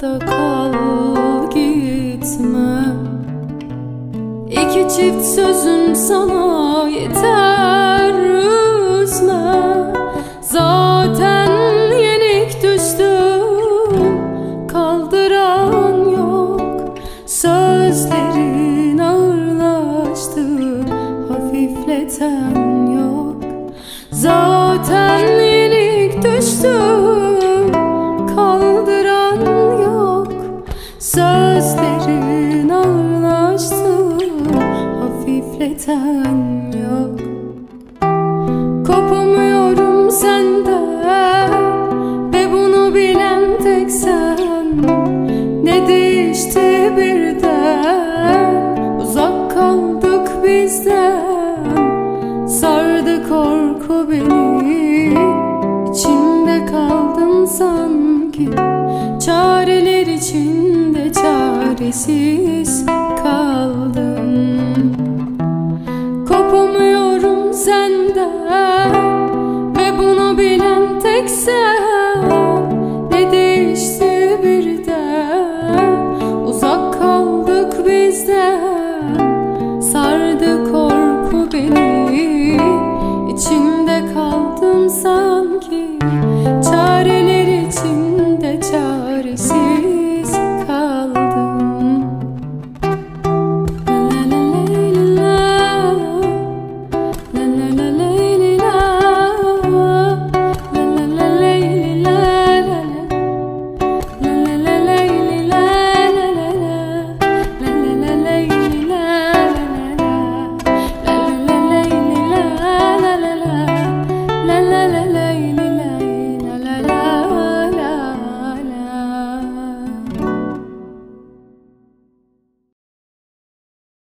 da kal gitme. İki çift sözüm sana yeter üzme. Zaten yenik düştüm kaldıran yok. Sözlerin ağırlaştı hafifleten yok. Zaten yenik düştüm hafifleten yok. Kopamıyorum senden ve bunu bilen tek sen. Ne değişti birden? Uzak kaldık bizden. Sardı korku beni. İçimde kaldım sanki. Çareler içinde çaresiz Senden Ve bunu bilen tek sen ليلي